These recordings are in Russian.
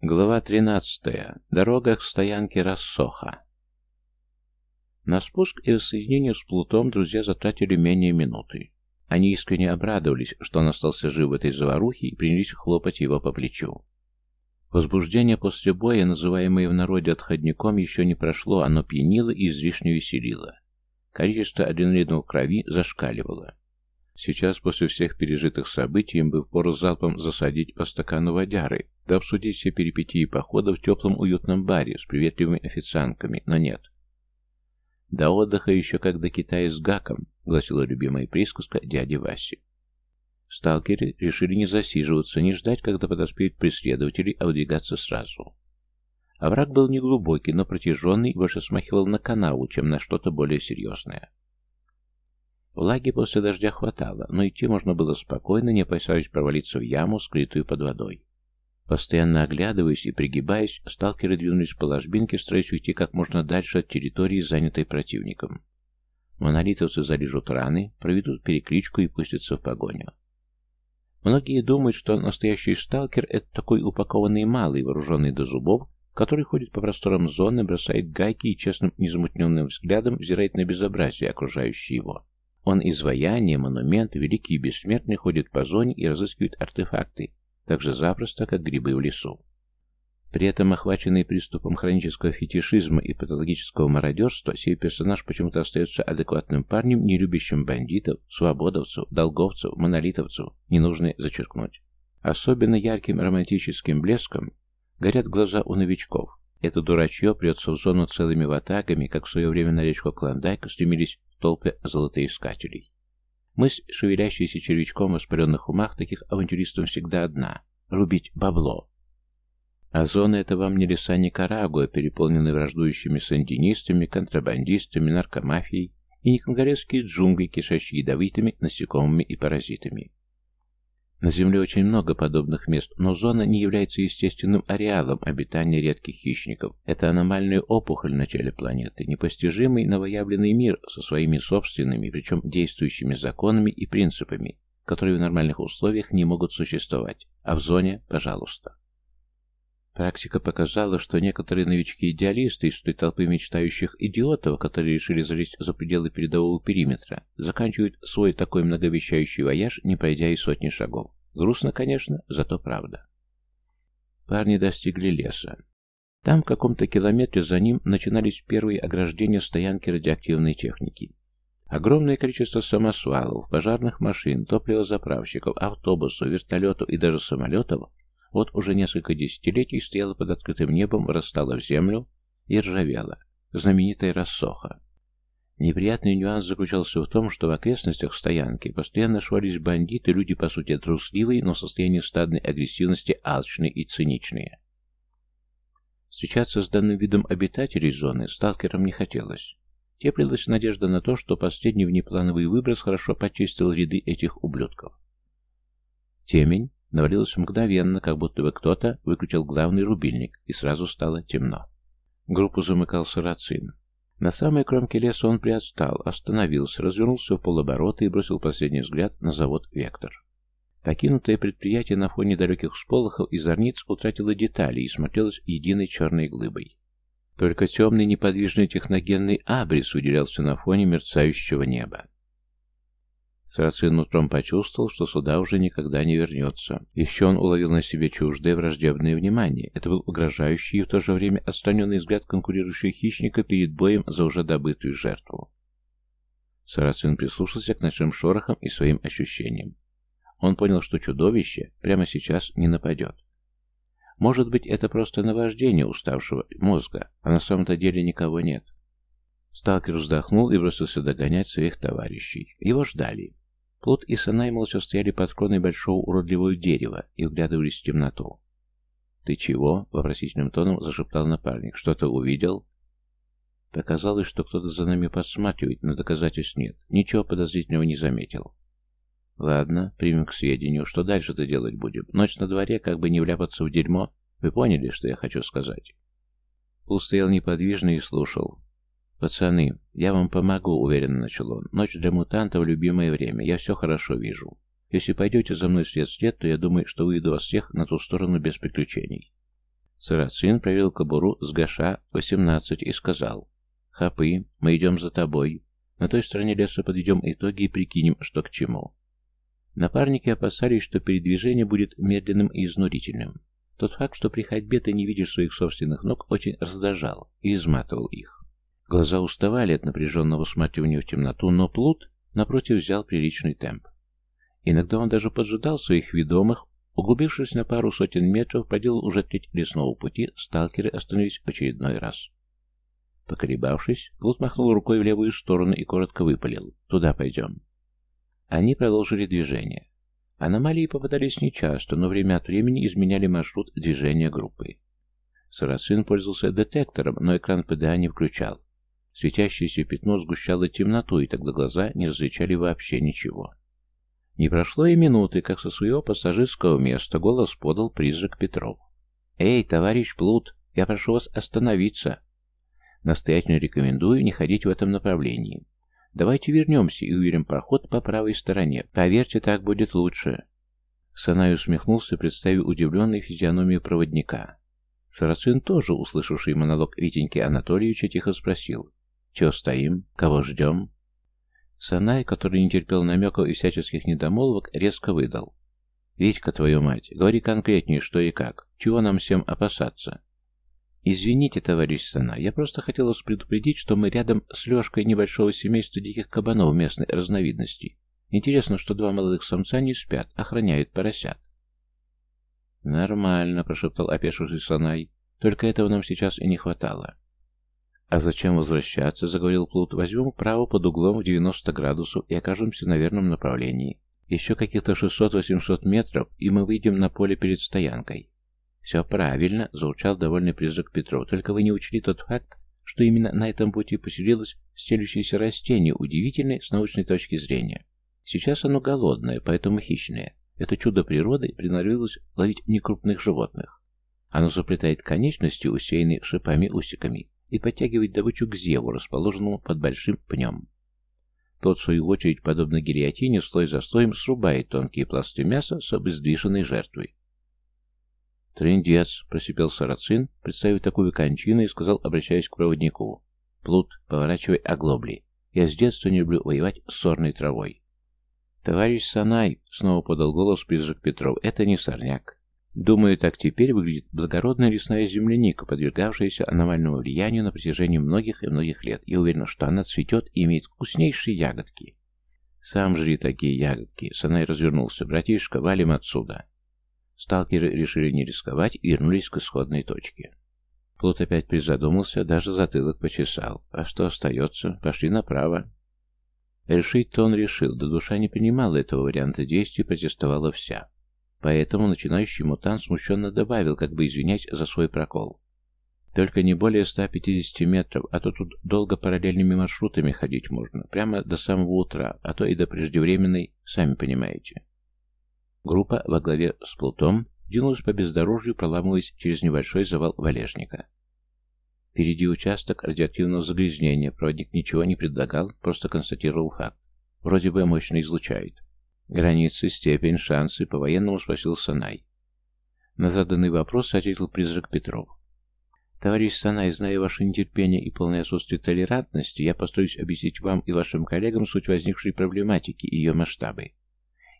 Глава 13. Дорога к стоянке Рассоха. На спуск и воссоединение с Плутом друзья затратили менее минуты. Они искренне обрадовались, что он остался жив в этой заварухе и принялись хлопать его по плечу. Возбуждение после боя, называемое в народе отходником, еще не прошло, оно пьянило и излишне веселило. Количество адреналина в крови зашкаливало. Сейчас, после всех пережитых событий, им бы впору залпом засадить по стакану водяры, да обсудить все перипетии похода в теплом уютном баре с приветливыми официантками, но нет. «До отдыха еще как до Китая с гаком», — гласила любимая присказка дяди Васи. Сталкеры решили не засиживаться, не ждать, когда подоспеют преследователи, а выдвигаться сразу. Овраг был неглубокий, но протяженный, больше смахивал на канаву, чем на что-то более серьезное. Влаги после дождя хватало, но идти можно было спокойно, не опасаясь провалиться в яму, скрытую под водой. Постоянно оглядываясь и пригибаясь, сталкеры двинулись по ложбинке, стараясь уйти как можно дальше от территории, занятой противником. Монолитовцы залежут раны, проведут перекличку и пустятся в погоню. Многие думают, что настоящий сталкер — это такой упакованный малый, вооруженный до зубов, который ходит по просторам зоны, бросает гайки и честным незамутненным взглядом взирает на безобразие, окружающее его. Он изваяние, монумент, великий и бессмертный ходит по зоне и разыскивает артефакты, так же запросто, как грибы в лесу. При этом, охваченный приступом хронического фетишизма и патологического мародерства, сей персонаж почему-то остается адекватным парнем, не любящим бандитов, свободовцев, долговцев, монолитовцев, не нужно зачеркнуть. Особенно ярким романтическим блеском горят глаза у новичков. Это дурачье прется в зону целыми ватагами, как в свое время на речку Клондайк стремились толпы золотоискателей. Мысль, шевелящаяся червячком в воспаленных умах таких авантюристов всегда одна — рубить бабло. А зона — это вам не леса Никарагуа, переполненные враждующими сандинистами, контрабандистами, наркомафией, и не конголезские джунгли, кишащие ядовитыми насекомыми и паразитами. На Земле очень много подобных мест, но зона не является естественным ареалом обитания редких хищников. Это аномальная опухоль на теле планеты, непостижимый новоявленный мир со своими собственными, причем действующими законами и принципами, которые в нормальных условиях не могут существовать, а в зоне – пожалуйста. Практика показала, что некоторые новички-идеалисты из той толпы мечтающих идиотов, которые решили залезть за пределы передового периметра, заканчивают свой такой многообещающий вояж, не пройдя и сотни шагов. Грустно, конечно, зато правда. Парни достигли леса. Там, в каком-то километре за ним, начинались первые ограждения стоянки радиоактивной техники. Огромное количество самосвалов, пожарных машин, топливозаправщиков, автобусов, вертолетов и даже самолетов вот уже несколько десятилетий стояла под открытым небом, вырастала в землю и ржавела. Знаменитая рассоха. Неприятный нюанс заключался в том, что в окрестностях стоянки постоянно швались бандиты, люди, по сути, трусливые, но в состоянии стадной агрессивности алчные и циничные. Встречаться с данным видом обитателей зоны сталкерам не хотелось. Теплилась надежда на то, что последний внеплановый выброс хорошо почистил ряды этих ублюдков. Темень, навалилось мгновенно, как будто бы кто-то выключил главный рубильник, и сразу стало темно. Группу замыкал Сарацин. На самой кромке леса он приотстал, остановился, развернулся в полоборота и бросил последний взгляд на завод «Вектор». Покинутое предприятие на фоне далеких всполохов и зорниц утратило детали и смотрелось единой черной глыбой. Только темный неподвижный техногенный абрис выделялся на фоне мерцающего неба. Сарацин утром почувствовал, что сюда уже никогда не вернется. Еще он уловил на себе чуждое враждебное внимание. Это был угрожающий и в то же время отстраненный взгляд конкурирующего хищника перед боем за уже добытую жертву. Сарацин прислушался к ночным шорохам и своим ощущениям. Он понял, что чудовище прямо сейчас не нападет. Может быть, это просто наваждение уставшего мозга, а на самом-то деле никого нет. Сталкер вздохнул и бросился догонять своих товарищей. Его ждали. Плут и Санай молча стояли под кроной большого уродливого дерева и вглядывались в темноту. «Ты чего?» — вопросительным тоном зашептал напарник. «Что-то увидел?» Показалось, что кто-то за нами подсматривает, но доказательств нет. Ничего подозрительного не заметил. Ладно, примем к сведению. Что дальше-то делать будем? Ночь на дворе, как бы не вляпаться в дерьмо. Вы поняли, что я хочу сказать? Пул стоял неподвижно и слушал. «Пацаны, я вам помогу», — уверенно начал он. «Ночь для мутантов — любимое время. Я все хорошо вижу. Если пойдете за мной след след, то я думаю, что выведу вас всех на ту сторону без приключений». Сарацин проверил кобуру с Гаша 18 и сказал, «Хапы, мы идем за тобой. На той стороне леса подведем итоги и прикинем, что к чему». Напарники опасались, что передвижение будет медленным и изнурительным. Тот факт, что при ходьбе ты не видишь своих собственных ног, очень раздражал и изматывал их. Глаза уставали от напряженного всматривания в темноту, но Плут, напротив, взял приличный темп. Иногда он даже поджидал своих ведомых, углубившись на пару сотен метров, проделал уже треть лесного пути, сталкеры остановились очередной раз. Поколебавшись, Плут махнул рукой в левую сторону и коротко выпалил. «Туда пойдем». Они продолжили движение. Аномалии попадались нечасто, но время от времени изменяли маршрут движения группы. Сарацин пользовался детектором, но экран ПДА не включал. Светящееся пятно сгущало темноту, и тогда глаза не различали вообще ничего. Не прошло и минуты, как со своего пассажирского места голос подал призрак Петров. «Эй, товарищ Плут, я прошу вас остановиться. Настоятельно рекомендую не ходить в этом направлении. Давайте вернемся и уверим проход по правой стороне. Поверьте, так будет лучше. Санай усмехнулся, представив удивленной физиономию проводника. Сарацин, тоже услышавший монолог Витеньки Анатольевича, тихо спросил. «Чего стоим? Кого ждем?» Санай, который не терпел намеков и всяческих недомолвок, резко выдал. «Витька, твою мать, говори конкретнее, что и как. Чего нам всем опасаться?» «Извините, товарищ Сана, я просто хотел вас предупредить, что мы рядом с Лешкой небольшого семейства диких кабанов местной разновидности. Интересно, что два молодых самца не спят, охраняют поросят». «Нормально», — прошептал опешивший Санай. «Только этого нам сейчас и не хватало». «А зачем возвращаться?» — заговорил Плут. «Возьмем право под углом в 90 градусов и окажемся на верном направлении. Еще каких-то 600-800 метров, и мы выйдем на поле перед стоянкой. «Все правильно», — заурчал довольный призрак Петров. «Только вы не учли тот факт, что именно на этом пути поселилось стелющееся растение, удивительное с научной точки зрения. Сейчас оно голодное, поэтому хищное. Это чудо природы приноровилось ловить некрупных животных. Оно заплетает конечности, усеянные шипами-усиками, и подтягивает добычу к зеву, расположенному под большим пнем. Тот, в свою очередь, подобно гильотине, слой за слоем срубает тонкие пласты мяса с обездвиженной жертвой. «Трындец», — просипел Сарацин, представив такую кончину, и сказал, обращаясь к проводнику. «Плут, поворачивай оглобли. Я с детства не люблю воевать с сорной травой». «Товарищ Санай», — снова подал голос призрак Петров, — «это не сорняк. Думаю, так теперь выглядит благородная лесная земляника, подвергавшаяся аномальному влиянию на протяжении многих и многих лет. Я уверен, что она цветет и имеет вкуснейшие ягодки». «Сам жри такие ягодки», — Санай развернулся. «Братишка, валим отсюда». Сталкеры решили не рисковать и вернулись к исходной точке. Плут опять призадумался, даже затылок почесал. А что остается? Пошли направо. Решить-то он решил, да душа не принимала этого варианта действий, протестовала вся. Поэтому начинающий мутант смущенно добавил, как бы извинясь за свой прокол. Только не более 150 метров, а то тут долго параллельными маршрутами ходить можно, прямо до самого утра, а то и до преждевременной, сами понимаете. Группа во главе с Плутом двинулась по бездорожью, проламываясь через небольшой завал валежника. Впереди участок радиоактивного загрязнения. Проводник ничего не предлагал, просто констатировал факт. Вроде бы мощно излучает. Границы, степень, шансы, по-военному спросил Санай. На заданный вопрос ответил призрак Петров. Товарищ Санай, зная ваше нетерпение и полное отсутствие толерантности, я постараюсь объяснить вам и вашим коллегам суть возникшей проблематики и ее масштабы.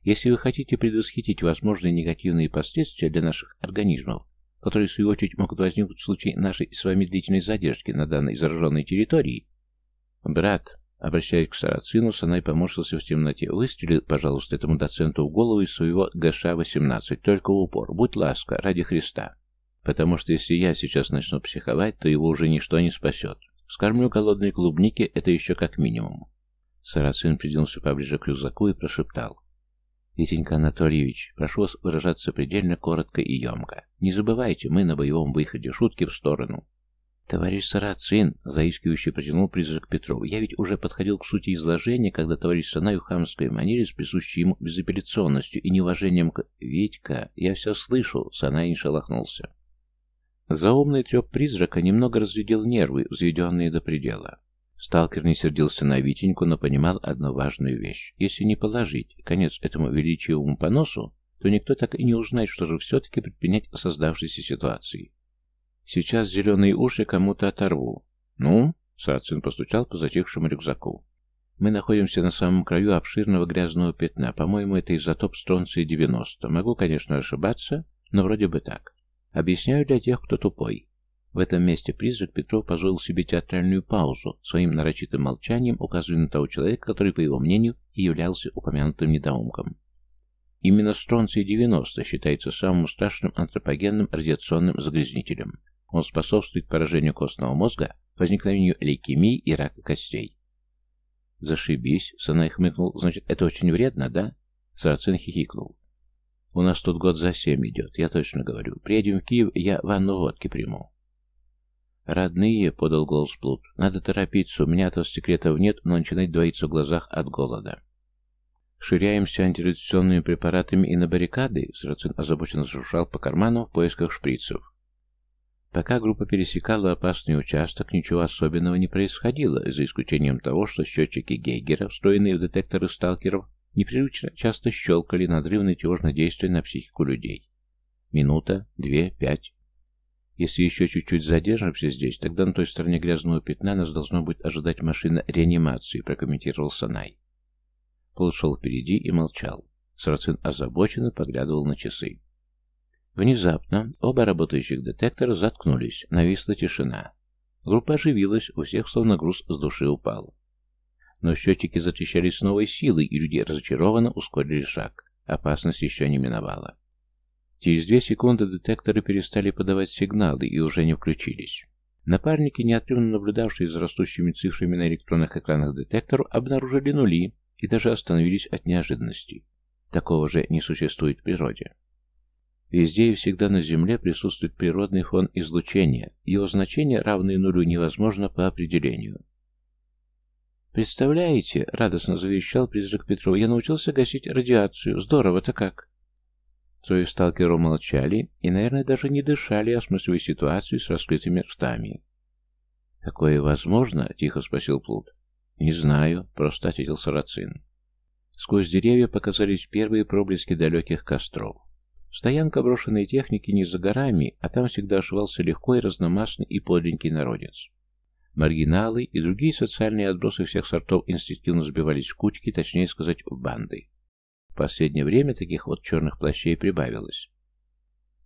Если вы хотите предвосхитить возможные негативные последствия для наших организмов, которые в свою очередь могут возникнуть в случае нашей с вами длительной задержки на данной зараженной территории, брат, обращаясь к Сарацину, Санай поморщился в темноте. Выстрели, пожалуйста, этому доценту в голову из своего ГШ-18, только в упор. Будь ласка, ради Христа. Потому что если я сейчас начну психовать, то его уже ничто не спасет. Скормлю голодной клубники, это еще как минимум. Сарацин придвинулся поближе к рюкзаку и прошептал. Витенька Анатольевич, прошу вас выражаться предельно коротко и емко. Не забывайте, мы на боевом выходе, шутки в сторону. Товарищ Сарацин, заискивающе протянул призрак Петров, я ведь уже подходил к сути изложения, когда товарищ Санай в хамской манере с присущей ему безапелляционностью и неуважением к... Витька, я все слышу, Санай не шелохнулся. Заумный треп призрака немного разведел нервы, взведенные до предела. Сталкер не сердился на Витеньку, но понимал одну важную вещь. Если не положить конец этому величивому поносу, то никто так и не узнает, что же все-таки предпринять в создавшейся ситуации. Сейчас зеленые уши кому-то оторву. Ну, Сарацин постучал по затихшему рюкзаку. Мы находимся на самом краю обширного грязного пятна. По-моему, это изотоп стронция-90. Могу, конечно, ошибаться, но вроде бы так. Объясняю для тех, кто тупой. В этом месте призрак Петров позволил себе театральную паузу, своим нарочитым молчанием указывая на того человека, который, по его мнению, и являлся упомянутым недоумком. Именно стронций-90 считается самым страшным антропогенным радиационным загрязнителем. Он способствует поражению костного мозга, возникновению лейкемии и рака костей. «Зашибись», — Санай хмыкнул, — «значит, это очень вредно, да?» Сарацин хихикнул. «У нас тут год за семь идет, я точно говорю. Приедем в Киев, я ванну водки приму». «Родные», — подал голос Плут, — «надо торопиться, у меня-то секретов нет, но начинает двоиться в глазах от голода». «Ширяемся антирадиационными препаратами и на баррикады?» Сарацин озабоченно шуршал по карманам в поисках шприцев. Пока группа пересекала опасный участок, ничего особенного не происходило, за исключением того, что счетчики Гейгера, встроенные в детекторы сталкеров, неприлично часто щелкали надрывно тревожно действия на психику людей. Минута, две, пять. Если еще чуть-чуть задержимся здесь, тогда на той стороне грязного пятна нас должно будет ожидать машина реанимации, прокомментировал Санай. Пол шел впереди и молчал. Сарацин озабоченно поглядывал на часы. Внезапно оба работающих детектора заткнулись, нависла тишина. Группа оживилась, у всех словно груз с души упал. Но счетчики зачищались с новой силой, и люди разочарованно ускорили шаг. Опасность еще не миновала. Через две секунды детекторы перестали подавать сигналы и уже не включились. Напарники, неотрывно наблюдавшие за растущими цифрами на электронных экранах детекторов, обнаружили нули и даже остановились от неожиданности. Такого же не существует в природе. Везде и всегда на Земле присутствует природный фон излучения, его значение, равное нулю, невозможно по определению. «Представляете?» — радостно завещал призрак Петров. «Я научился гасить радиацию. Здорово-то как!» Трое сталкеров молчали и, наверное, даже не дышали, осмысливая ситуацию с раскрытыми ртами. «Такое возможно?» — тихо спросил Плут. «Не знаю», — просто ответил Сарацин. Сквозь деревья показались первые проблески далеких костров. Стоянка брошенной техники не за горами, а там всегда ошивался легко и разномастный и подленький народец. Маргиналы и другие социальные отбросы всех сортов инстинктивно сбивались в кучки, точнее сказать, в банды. В последнее время таких вот черных плащей прибавилось.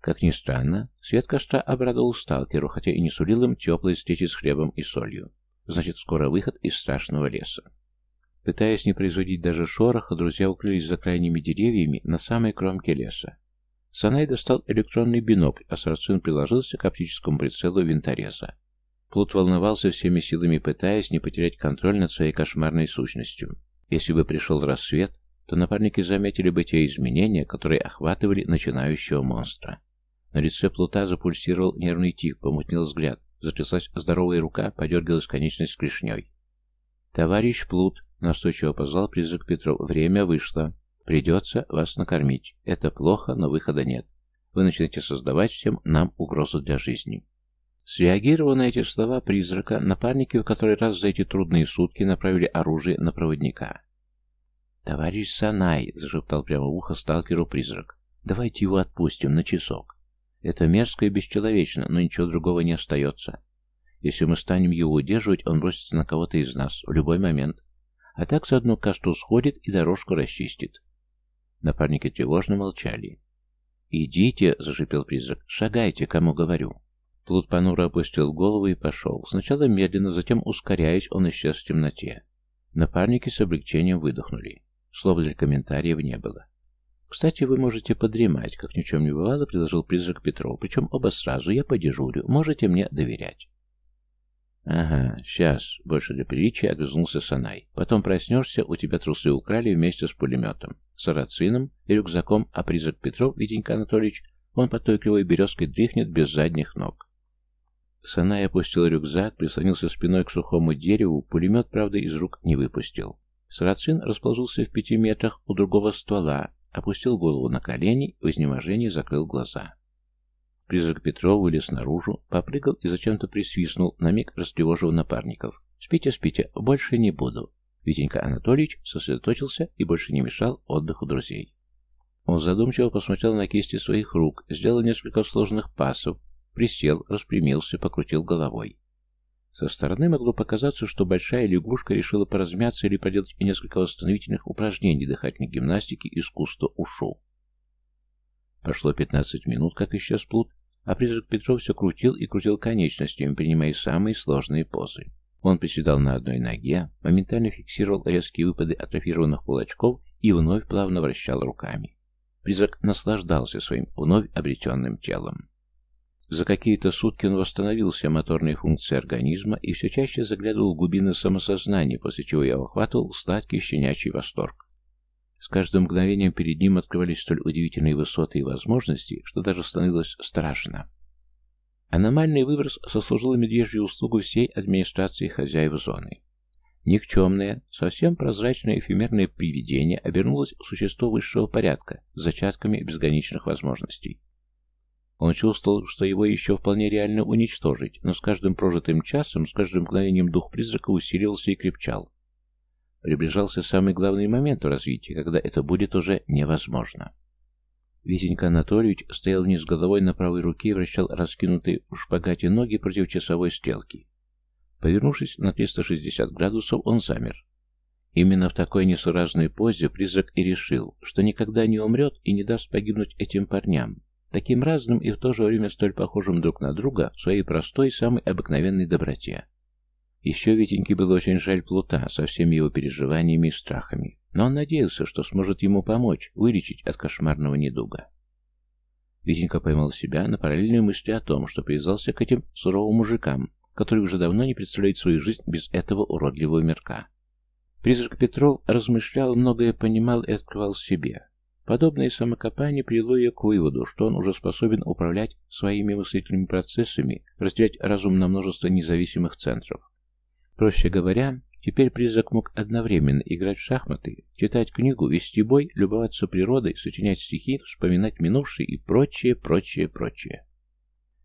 Как ни странно, свет костра обрадовал сталкеру, хотя и не сулил им теплой встречи с хлебом и солью. Значит, скоро выход из страшного леса. Пытаясь не производить даже шороха, друзья укрылись за крайними деревьями на самой кромке леса. Санай достал электронный бинокль, а Сарацин приложился к оптическому прицелу винтореза. Плут волновался всеми силами, пытаясь не потерять контроль над своей кошмарной сущностью. Если бы пришел рассвет, то напарники заметили бы те изменения, которые охватывали начинающего монстра. На лице Плута запульсировал нервный тик, помутнел взгляд, затряслась здоровая рука, подергалась конечность клешней. «Товарищ Плут», — настойчиво позвал призрак Петров, — «время вышло. Придется вас накормить. Это плохо, но выхода нет. Вы начинаете создавать всем нам угрозу для жизни. Среагировав на эти слова призрака, напарники в который раз за эти трудные сутки направили оружие на проводника. «Товарищ Санай», — зашептал прямо в ухо сталкеру призрак, — «давайте его отпустим на часок. Это мерзко и бесчеловечно, но ничего другого не остается. Если мы станем его удерживать, он бросится на кого-то из нас в любой момент. А так заодно касту сходит и дорожку расчистит. Напарники тревожно молчали. «Идите!» — зашипел призрак. «Шагайте, кому говорю!» Плут понуро опустил голову и пошел. Сначала медленно, затем ускоряясь, он исчез в темноте. Напарники с облегчением выдохнули. Слов для комментариев не было. «Кстати, вы можете подремать, как ни чем не бывало», — предложил призрак Петров. «Причем оба сразу, я подежурю. Можете мне доверять». «Ага, сейчас», — больше для приличия огрызнулся Санай. «Потом проснешься, у тебя трусы украли вместе с пулеметом, сарацином и рюкзаком, а призрак Петров, Витенька Анатольевич, он под той кривой березкой дрыхнет без задних ног». Санай опустил рюкзак, прислонился спиной к сухому дереву, пулемет, правда, из рук не выпустил. Сарацин расположился в пяти метрах у другого ствола, опустил голову на колени в изнеможении закрыл глаза. Призрак Петров вылез наружу, попрыгал и зачем-то присвистнул, на миг растревожив напарников. «Спите, спите, больше не буду». Витенька Анатольевич сосредоточился и больше не мешал отдыху друзей. Он задумчиво посмотрел на кисти своих рук, сделал несколько сложных пасов, присел, распрямился, покрутил головой. Со стороны могло показаться, что большая лягушка решила поразмяться или проделать несколько восстановительных упражнений дыхательной гимнастики искусства ушу. Прошло 15 минут, как исчез плут, а призрак Петров все крутил и крутил конечностями, принимая самые сложные позы. Он приседал на одной ноге, моментально фиксировал резкие выпады атрофированных кулачков и вновь плавно вращал руками. Призрак наслаждался своим вновь обретенным телом. За какие-то сутки он восстановил все моторные функции организма и все чаще заглядывал в глубины самосознания, после чего я охватывал сладкий щенячий восторг. С каждым мгновением перед ним открывались столь удивительные высоты и возможности, что даже становилось страшно. Аномальный выброс сослужил медвежью услугу всей администрации хозяев зоны. Никчемное, совсем прозрачное эфемерное привидение обернулось в существо высшего порядка с зачатками безграничных возможностей. Он чувствовал, что его еще вполне реально уничтожить, но с каждым прожитым часом, с каждым мгновением дух призрака усиливался и крепчал. Приближался самый главный момент в развитии, когда это будет уже невозможно. Витенька Анатольевич стоял вниз головой на правой руке и вращал раскинутые в шпагате ноги против часовой стрелки. Повернувшись на 360 градусов, он замер. Именно в такой несуразной позе призрак и решил, что никогда не умрет и не даст погибнуть этим парням, таким разным и в то же время столь похожим друг на друга в своей простой, самой обыкновенной доброте. Еще Витеньке было очень жаль Плута со всеми его переживаниями и страхами, но он надеялся, что сможет ему помочь, вылечить от кошмарного недуга. Витенька поймал себя на параллельной мысли о том, что привязался к этим суровым мужикам, которые уже давно не представляют свою жизнь без этого уродливого мирка. Призрак Петров размышлял, многое понимал и открывал себе. Подобное самокопание привело ее к выводу, что он уже способен управлять своими мыслительными процессами, разделять разум на множество независимых центров. Проще говоря, теперь призрак мог одновременно играть в шахматы, читать книгу, вести бой, любоваться природой, сочинять стихи, вспоминать минувшие и прочее, прочее, прочее.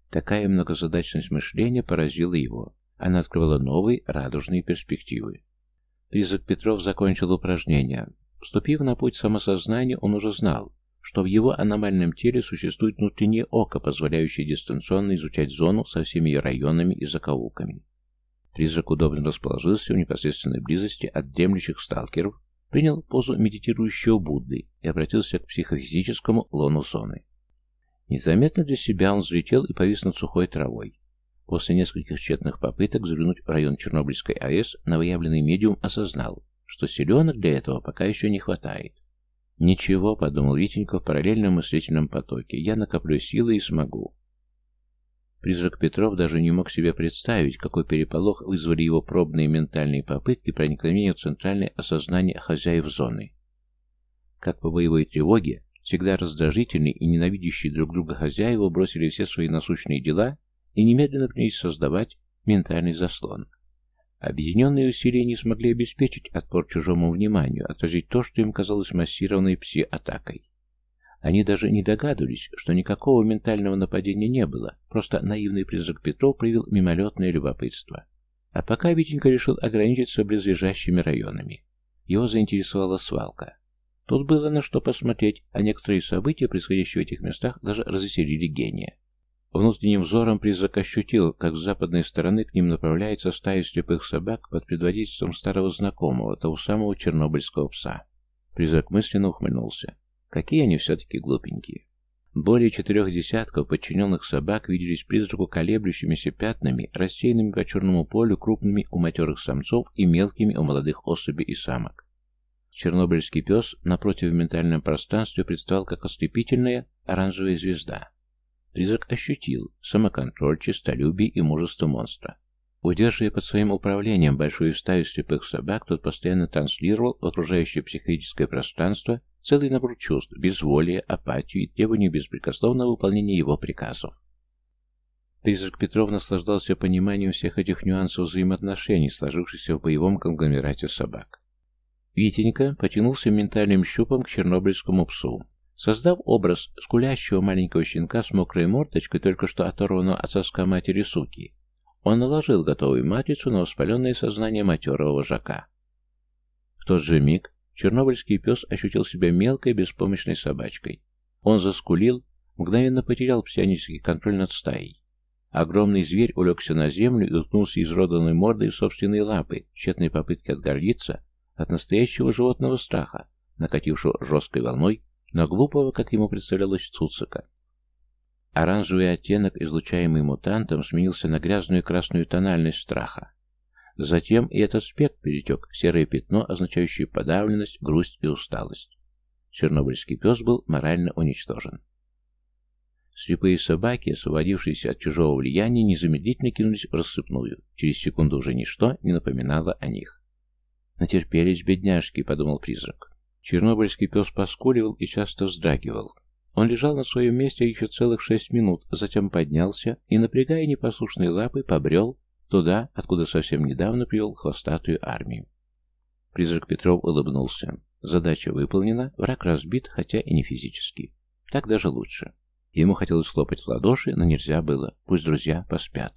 Такая многозадачность мышления поразила его. Она открывала новые радужные перспективы. Призрак Петров закончил упражнение. Вступив на путь самосознания, он уже знал, что в его аномальном теле существует внутреннее око, позволяющее дистанционно изучать зону со всеми ее районами и закоулками. Призрак удобно расположился в непосредственной близости от дремлющих сталкеров, принял позу медитирующего Будды и обратился к психофизическому лону зоны. Незаметно для себя он взлетел и повис над сухой травой. После нескольких тщетных попыток взглянуть в район Чернобыльской АЭС, новоявленный медиум осознал, что силенок для этого пока еще не хватает. «Ничего», — подумал Витенька в параллельном мыслительном потоке, — «я накоплю силы и смогу». Призрак Петров даже не мог себе представить, какой переполох вызвали его пробные ментальные попытки проникновения в центральное осознание хозяев зоны. Как по боевой тревоге, всегда раздражительные и ненавидящие друг друга хозяева бросили все свои насущные дела и немедленно принялись создавать ментальный заслон. Объединенные усилия не смогли обеспечить отпор чужому вниманию, отразить то, что им казалось массированной пси-атакой. Они даже не догадывались, что никакого ментального нападения не было, просто наивный призрак Петров проявил мимолетное любопытство. А пока Витенька решил ограничиться близлежащими районами. Его заинтересовала свалка. Тут было на что посмотреть, а некоторые события, происходящие в этих местах, даже развеселили гения. Внутренним взором призрак ощутил, как с западной стороны к ним направляется стая слепых собак под предводительством старого знакомого, того самого чернобыльского пса. Призрак мысленно ухмыльнулся. Какие они все-таки глупенькие. Более четырех десятков подчиненных собак виделись призраку колеблющимися пятнами, рассеянными по черному полю крупными у матерых самцов и мелкими у молодых особей и самок. Чернобыльский пес напротив в ментальном пространстве представал как ослепительная оранжевая звезда. Призрак ощутил самоконтроль, честолюбие и мужество монстра. Удерживая под своим управлением большую стаю слепых собак, тот постоянно транслировал в окружающее психологическое пространство целый набор чувств, безволие, апатию и требования беспрекословного выполнения его приказов. Призрак Петров наслаждался пониманием всех этих нюансов взаимоотношений, сложившихся в боевом конгломерате собак. Витенька потянулся ментальным щупом к чернобыльскому псу. Создав образ скулящего маленького щенка с мокрой мордочкой, только что оторванного от соска матери суки, он наложил готовую матрицу на воспаленное сознание матерого вожака. В тот же миг чернобыльский пес ощутил себя мелкой, беспомощной собачкой. Он заскулил, мгновенно потерял псионический контроль над стаей. Огромный зверь улегся на землю и уткнулся изроданной мордой в собственные лапы, тщетной попытке отгордиться от настоящего животного страха, накатившего жесткой волной на глупого, как ему представлялось, Цуцика. Оранжевый оттенок, излучаемый мутантом, сменился на грязную красную тональность страха. Затем и этот спект перетек в серое пятно, означающее подавленность, грусть и усталость. Чернобыльский пес был морально уничтожен. Слепые собаки, освободившиеся от чужого влияния, незамедлительно кинулись в рассыпную. Через секунду уже ничто не напоминало о них. «Натерпелись, бедняжки», — подумал призрак. Чернобыльский пес поскуливал и часто вздрагивал. Он лежал на своем месте еще целых шесть минут, затем поднялся и, напрягая непослушные лапы, побрел туда, откуда совсем недавно привел хвостатую армию. Призрак Петров улыбнулся. Задача выполнена, враг разбит, хотя и не физически. Так даже лучше. Ему хотелось хлопать в ладоши, но нельзя было. Пусть друзья поспят.